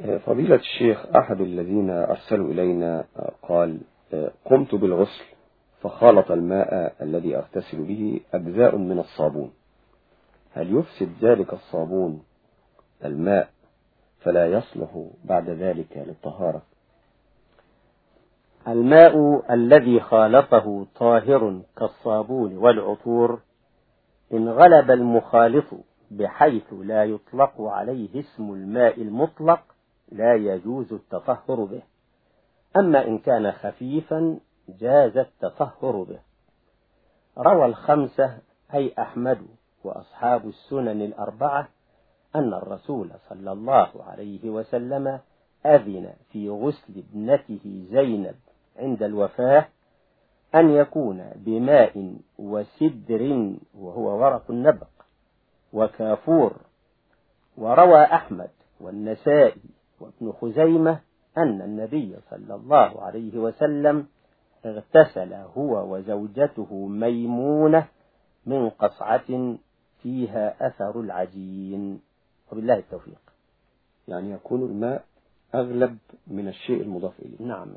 فضيلة الشيخ أحد الذين أرسلوا إلينا قال قمت بالغسل فخالط الماء الذي أغتسل به أجزاء من الصابون. هل يفسد ذلك الصابون الماء فلا يصلح بعد ذلك للطهارة؟ الماء الذي خالطه طاهر كالصابون والعطور إن غلب المخالط بحيث لا يطلق عليه اسم الماء المطلق لا يجوز التطهر به. أما إن كان خفيفا جاز التطهر به. روى الخمسة أي أحمد وأصحاب السنن الأربعة أن الرسول صلى الله عليه وسلم أذن في غسل ابنته زينب عند الوفاة أن يكون بماء وسدر وهو ورق النبق وكافور. وروى أحمد والنسائي وابن خزيمة أن النبي صلى الله عليه وسلم اغتسل هو وزوجته ميمونة من قصعة فيها أثر العجين. وبالله التوفيق. يعني يكون الماء أغلب من الشيء المضاف إليه. نعم